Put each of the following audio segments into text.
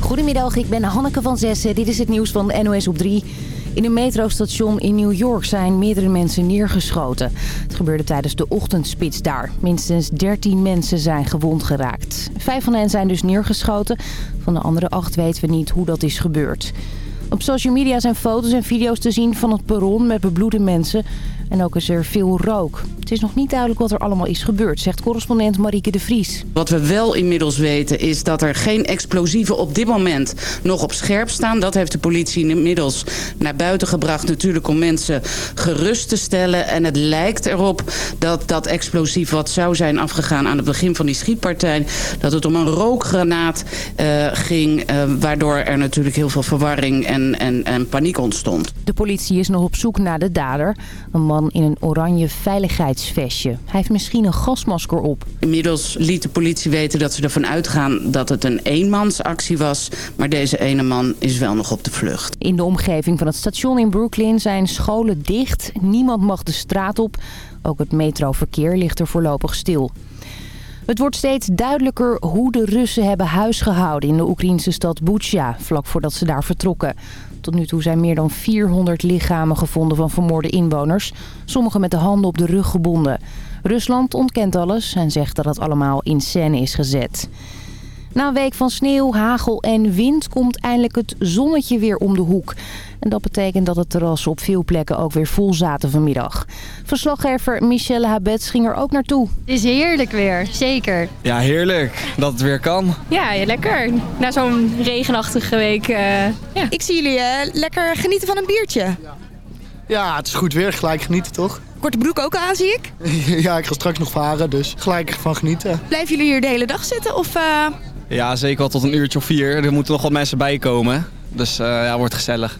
Goedemiddag, ik ben Hanneke van Zessen. Dit is het nieuws van NOS op 3. In een metrostation in New York zijn meerdere mensen neergeschoten. Het gebeurde tijdens de ochtendspits daar. Minstens 13 mensen zijn gewond geraakt. Vijf van hen zijn dus neergeschoten. Van de andere acht weten we niet hoe dat is gebeurd. Op social media zijn foto's en video's te zien van het perron met bebloede mensen. En ook is er veel rook. Het is nog niet duidelijk wat er allemaal is gebeurd, zegt correspondent Marieke de Vries. Wat we wel inmiddels weten is dat er geen explosieven op dit moment nog op scherp staan. Dat heeft de politie inmiddels naar buiten gebracht natuurlijk om mensen gerust te stellen. En het lijkt erop dat dat explosief wat zou zijn afgegaan aan het begin van die schietpartij... dat het om een rookgranaat uh, ging, uh, waardoor er natuurlijk heel veel verwarring en, en, en paniek ontstond. De politie is nog op zoek naar de dader. Een man in een oranje veiligheidsvestje. Hij heeft misschien een gasmasker op. Inmiddels liet de politie weten dat ze ervan uitgaan dat het een eenmansactie was. Maar deze ene man is wel nog op de vlucht. In de omgeving van het station in Brooklyn zijn scholen dicht. Niemand mag de straat op. Ook het metroverkeer ligt er voorlopig stil. Het wordt steeds duidelijker hoe de Russen hebben huisgehouden in de Oekraïnse stad Bucha, vlak voordat ze daar vertrokken. Tot nu toe zijn meer dan 400 lichamen gevonden van vermoorde inwoners. Sommige met de handen op de rug gebonden. Rusland ontkent alles en zegt dat het allemaal in scène is gezet. Na een week van sneeuw, hagel en wind komt eindelijk het zonnetje weer om de hoek. En dat betekent dat het terras op veel plekken ook weer vol zaten vanmiddag. Verslaggever Michelle Habets ging er ook naartoe. Het is heerlijk weer, zeker. Ja, heerlijk dat het weer kan. Ja, ja lekker. Na zo'n regenachtige week. Uh, ja. Ik zie jullie uh, lekker genieten van een biertje. Ja. ja, het is goed weer. Gelijk genieten, toch? Korte broek ook aan, zie ik? ja, ik ga straks nog varen, dus gelijk van genieten. Blijven jullie hier de hele dag zitten? Of, uh... Ja, zeker wel tot een uurtje of vier. Er moeten nog wat mensen bij komen. Dus ja, wordt gezellig.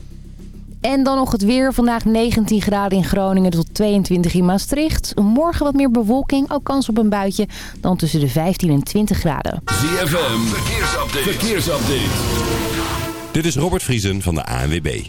En dan nog het weer. Vandaag 19 graden in Groningen tot 22 in Maastricht. Morgen wat meer bewolking, ook kans op een buitje. Dan tussen de 15 en 20 graden. ZFM, verkeersupdate. verkeersupdate. Dit is Robert Vriesen van de ANWB.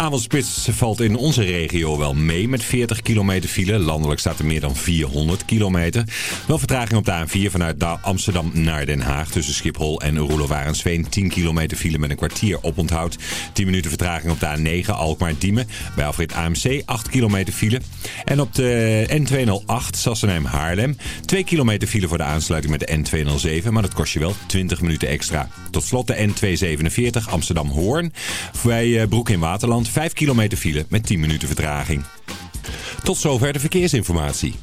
Avondspits valt in onze regio wel mee met 40 kilometer file. Landelijk staat er meer dan 400 kilometer. Wel vertraging op de A4 vanuit Amsterdam naar Den Haag. Tussen Schiphol en Roelofarensveen. 10 kilometer file met een kwartier oponthoud. 10 minuten vertraging op de A9 Alkmaar-Diemen. Bij Alfred AMC 8 kilometer file. En op de N208 Sassenheim-Haarlem. 2 kilometer file voor de aansluiting met de N207. Maar dat kost je wel 20 minuten extra. Tot slot de N247 Amsterdam-Hoorn. Bij Broek in Waterland 5 kilometer file met 10 minuten vertraging. Tot zover de verkeersinformatie.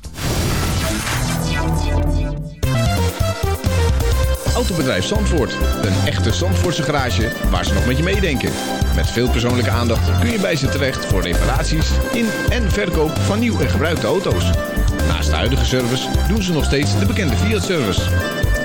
Autobedrijf Zandvoort. Een echte Zandvoortse garage waar ze nog met je meedenken. Met veel persoonlijke aandacht kun je bij ze terecht voor reparaties in en verkoop van nieuw en gebruikte auto's. Naast de huidige service doen ze nog steeds de bekende Fiat-service.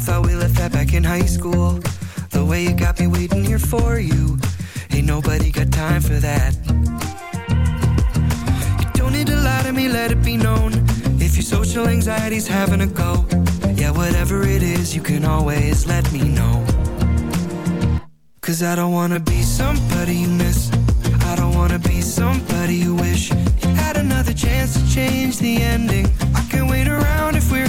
Thought we left that back in high school. The way you got me waiting here for you. Ain't nobody got time for that. You don't need to lie to me, let it be known. If your social anxiety's having a go, yeah, whatever it is, you can always let me know. Cause I don't wanna be somebody you miss. I don't wanna be somebody you wish you had another chance to change the ending. I can't wait around if we're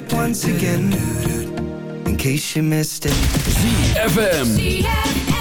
It once again. In case you missed it. ZFM.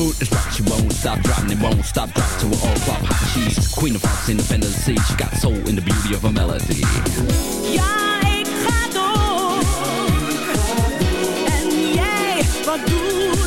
food is right, she won't stop dropping it, won't stop dropping to an all pop hot cheese. Queen of Fox, independent sea, she got soul in the beauty of her melody. Yeah, ik ga door. En jij, wat doe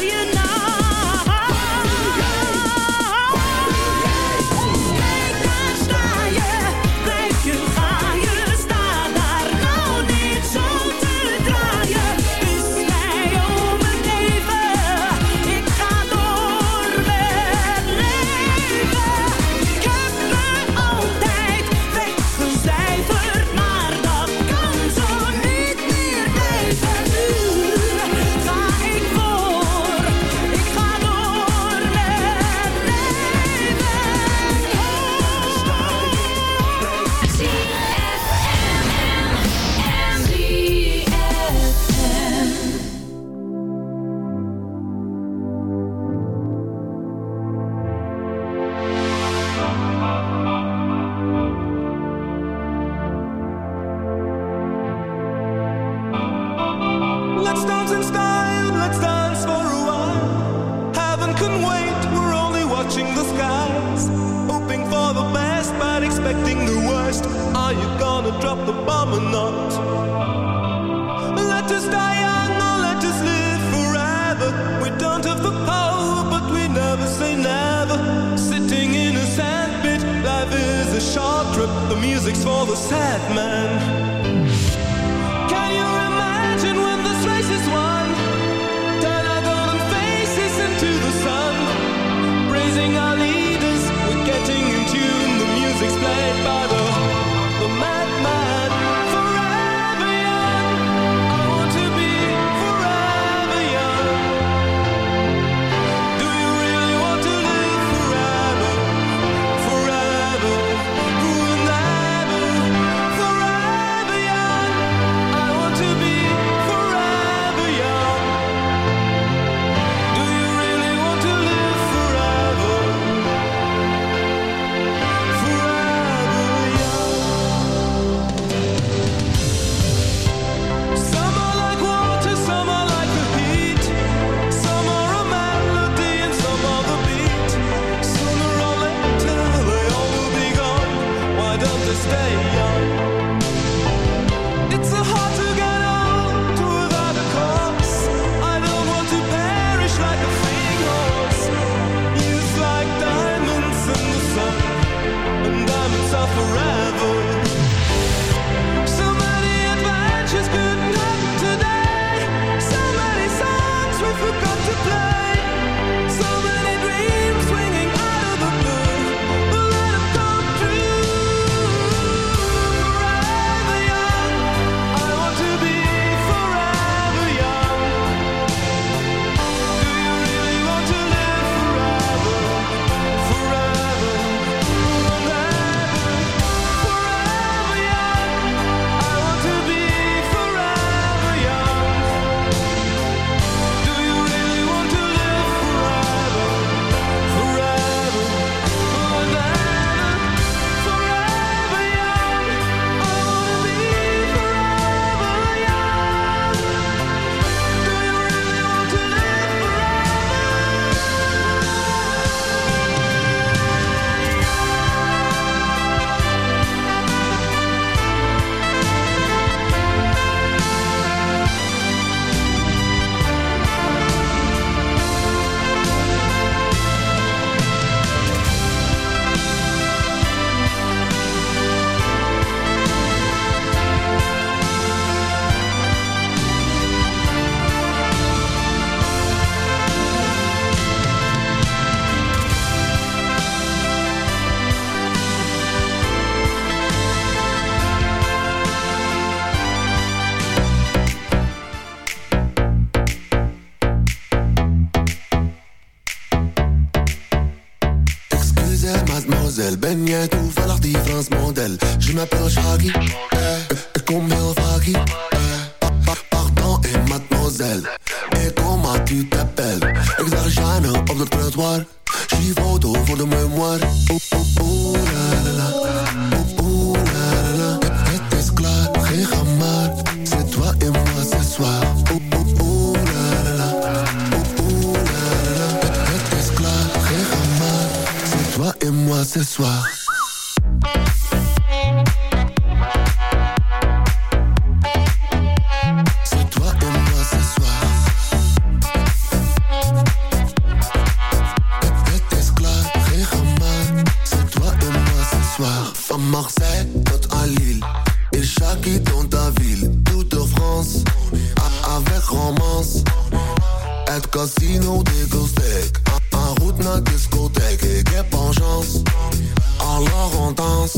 Alors on danse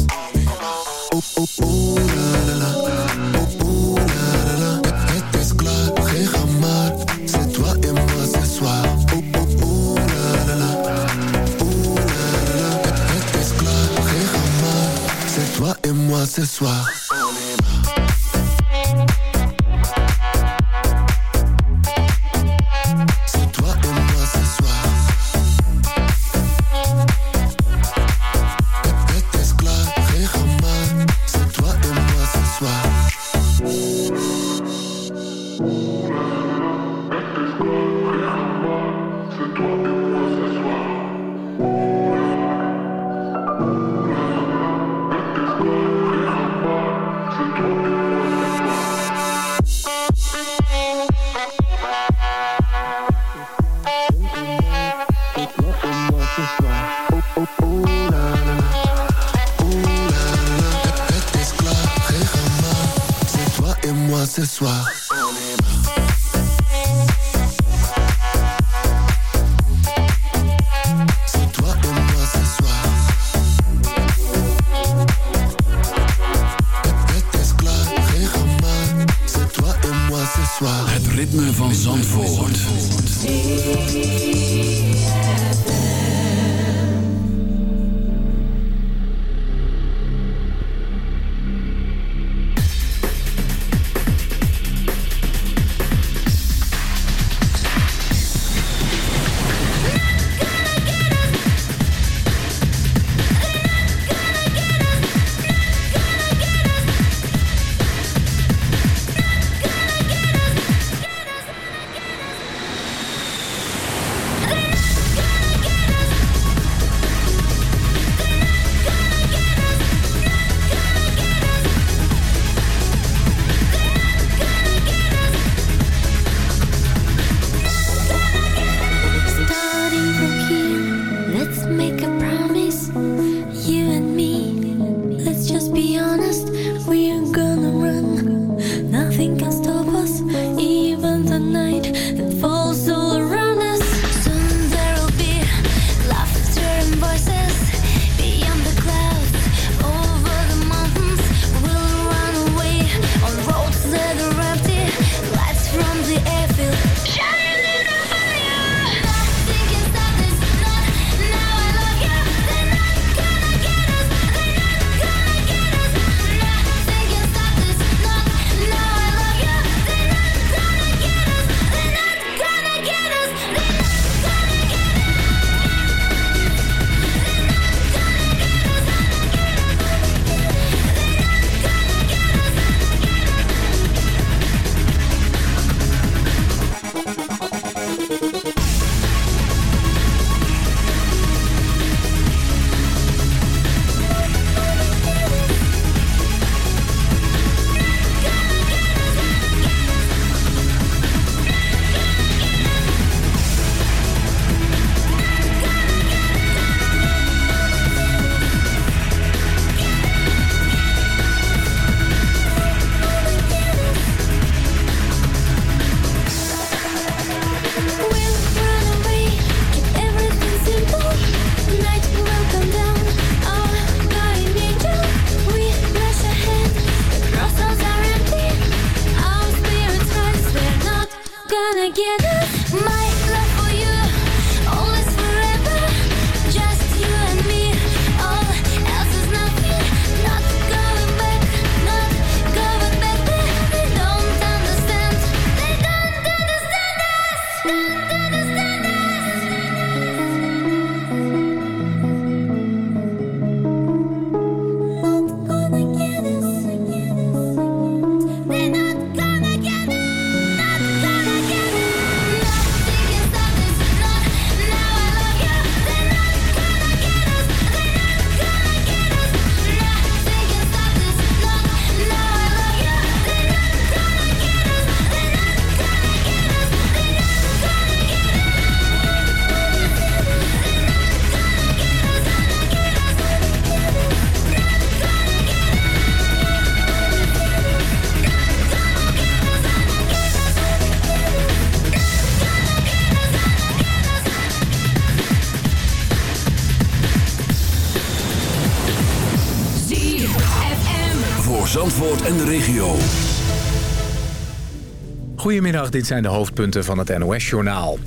Goedemiddag, dit zijn de hoofdpunten van het NOS-journaal.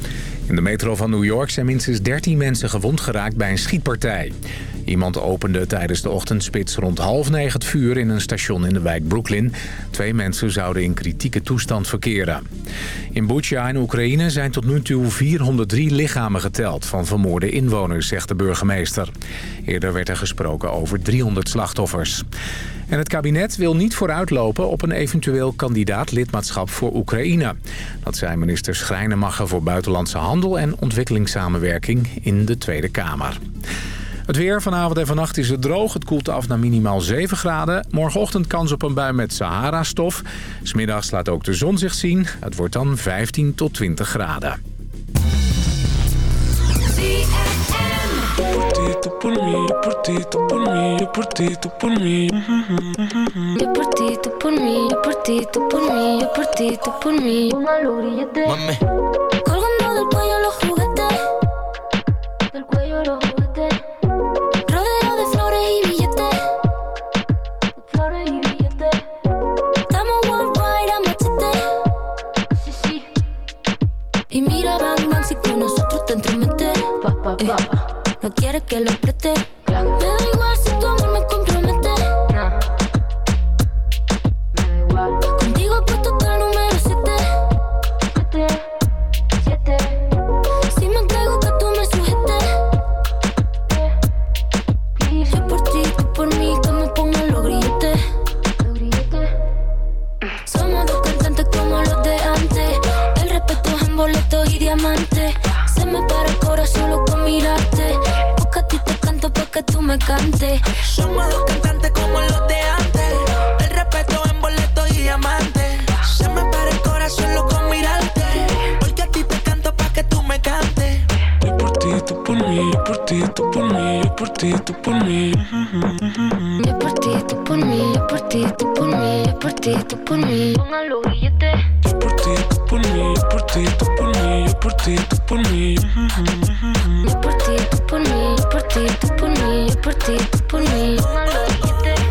In de metro van New York zijn minstens 13 mensen gewond geraakt bij een schietpartij. Iemand opende tijdens de ochtendspits rond half negen het vuur in een station in de wijk Brooklyn. Twee mensen zouden in kritieke toestand verkeren. In Bucha in Oekraïne zijn tot nu toe 403 lichamen geteld van vermoorde inwoners, zegt de burgemeester. Eerder werd er gesproken over 300 slachtoffers. En het kabinet wil niet vooruitlopen op een eventueel kandidaat lidmaatschap voor Oekraïne. Dat zei minister Schrijnemacher voor Buitenlandse Handel en Ontwikkelingssamenwerking in de Tweede Kamer. Het weer vanavond en vannacht is het droog. Het koelt af naar minimaal 7 graden. Morgenochtend kans op een bui met Sahara-stof. Smiddags laat ook de zon zich zien. Het wordt dan 15 tot 20 graden. Por No quieres que lo preste.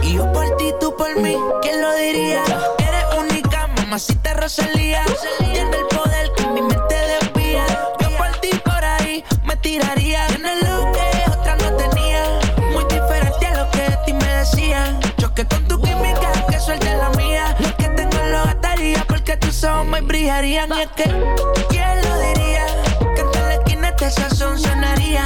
Y yo por ti, tú por mí, ¿quién lo diría? Eres única, mamacita Rosalía. Tiene el poder que mi mente desvía. Yo por ti por ahí me tiraría. Tienes lo que otra no tenía. Muy diferente a lo que de ti me decían. Choque con tu química, que suelte la mía. Lo que tengo lo gastaría porque tus ojos me brillarían. Y es que, ¿quién lo diría? Que en la esquina este sazón sonaría.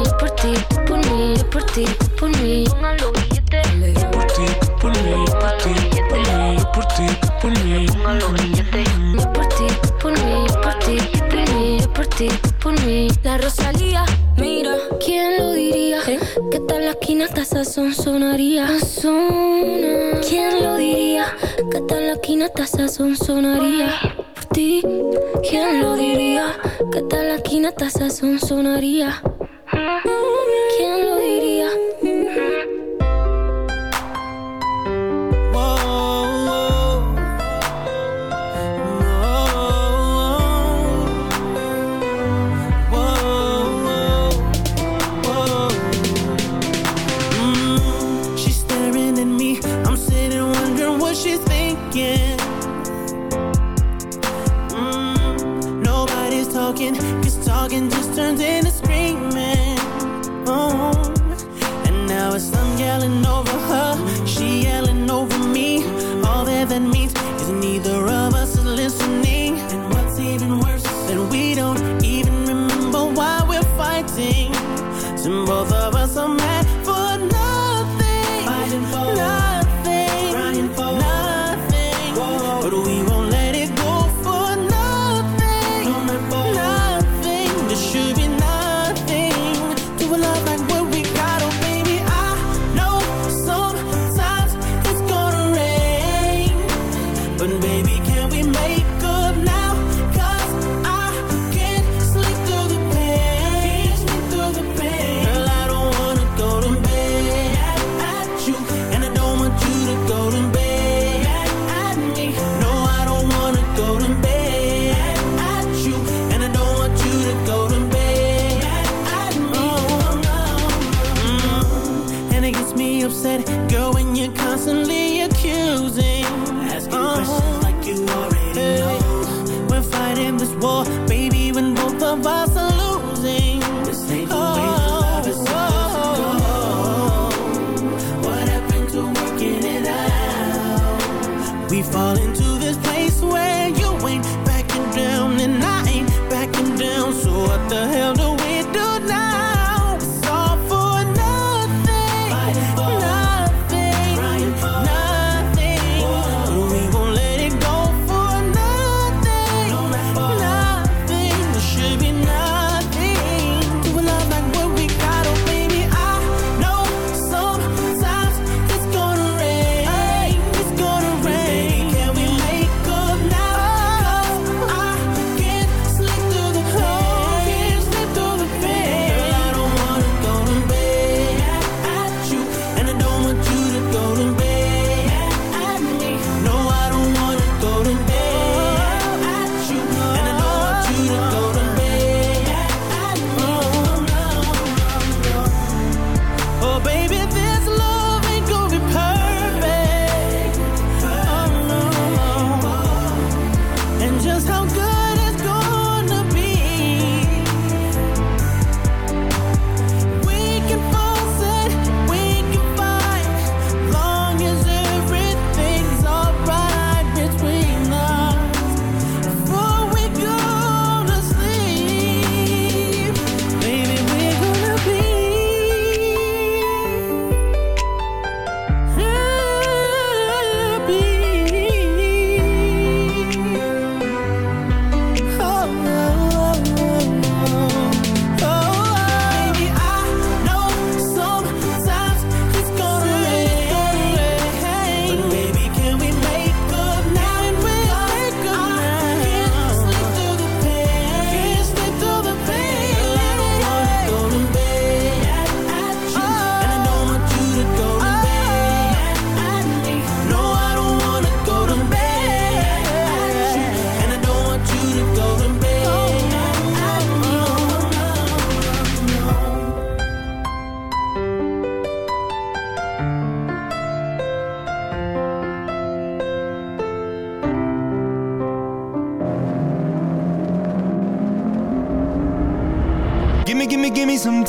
ti, por mí. Pongan los billetes. Yo por ti, por mí, por ti, por mí, por ti, por mí. Pongan los billetes. Yo por ti, por mí, por ti, por mí, por ti, por mí. La Rosalía, mira, ¿quién lo diría? Que tal la esquina hasta sazón sonaría. ¿Quién lo diría? Que tal la esquina hasta sazón sonaría. Por ti, ¿quién lo diría? Que tal la esquina hasta sazón sonaría.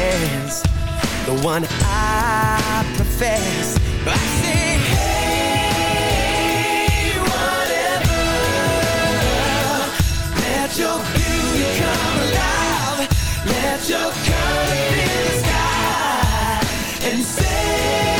hands The one I profess. I say Hey, whatever Let your beauty come alive. Let your color in the sky And say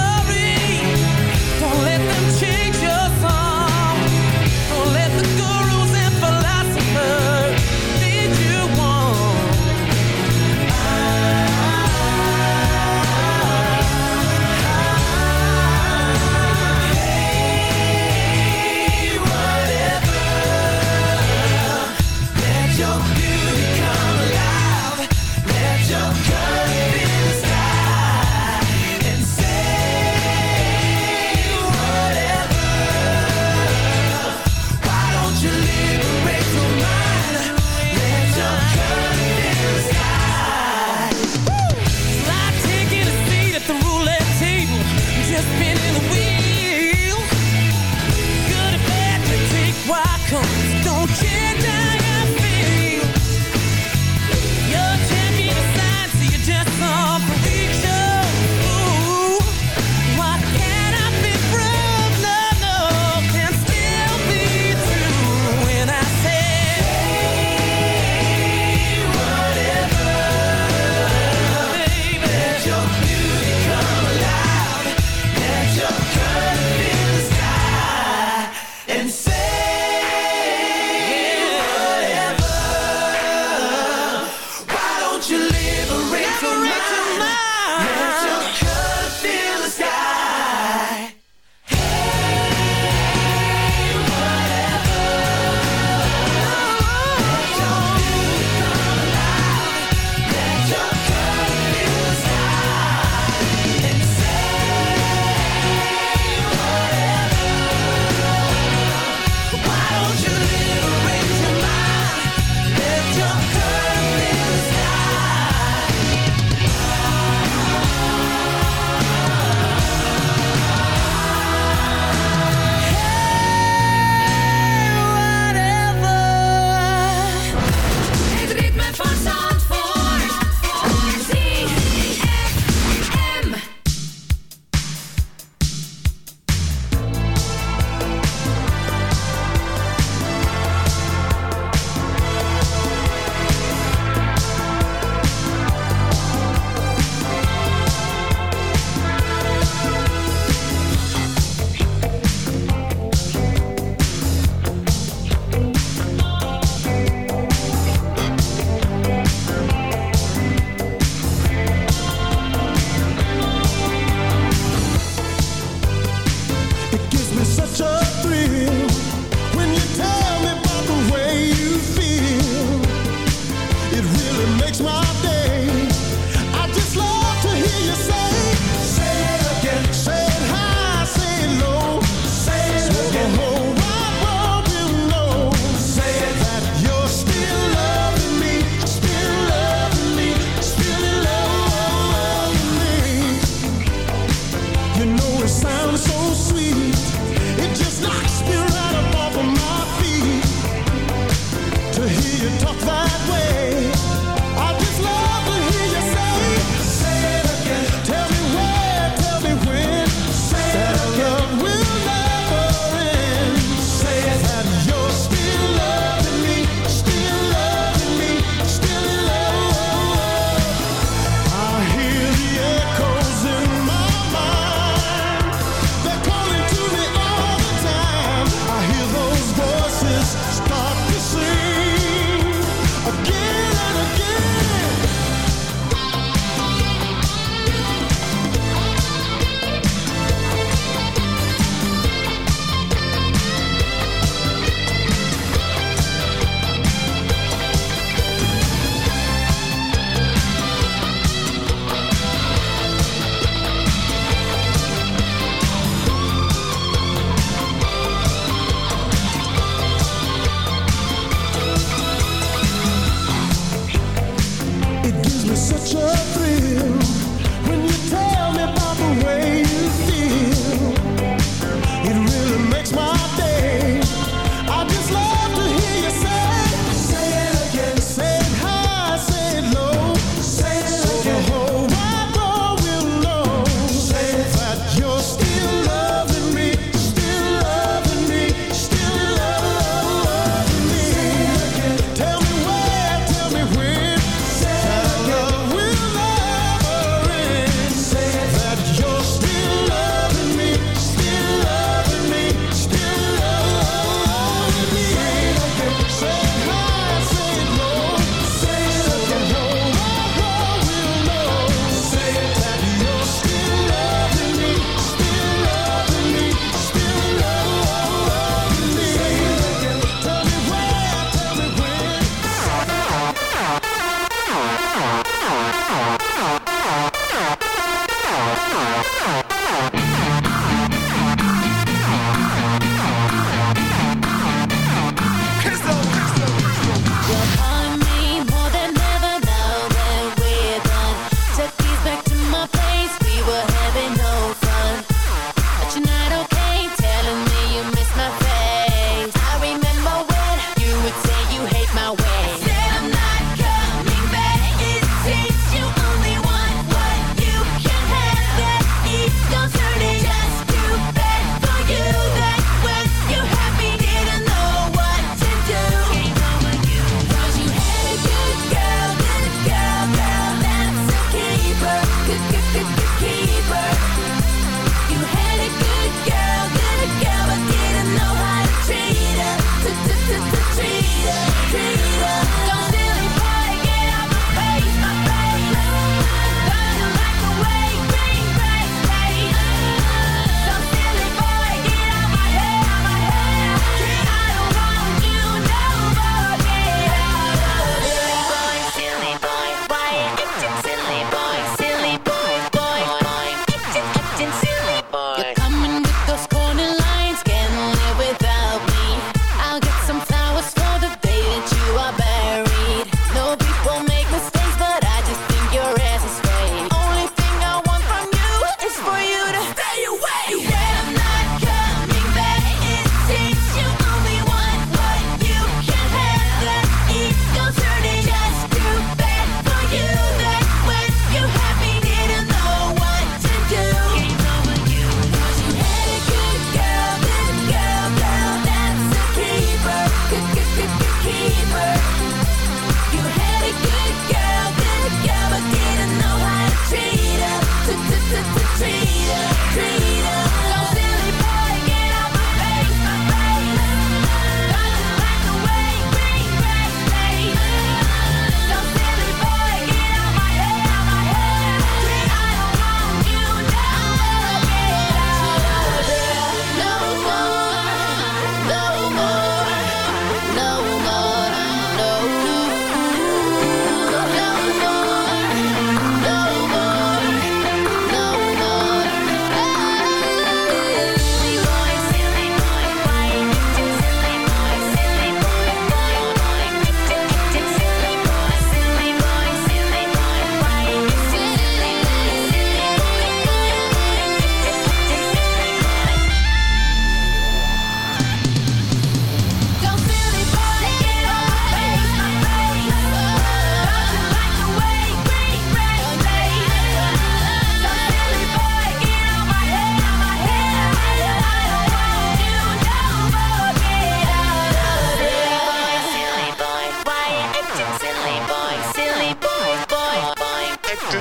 106.9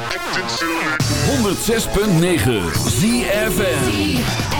ZFM.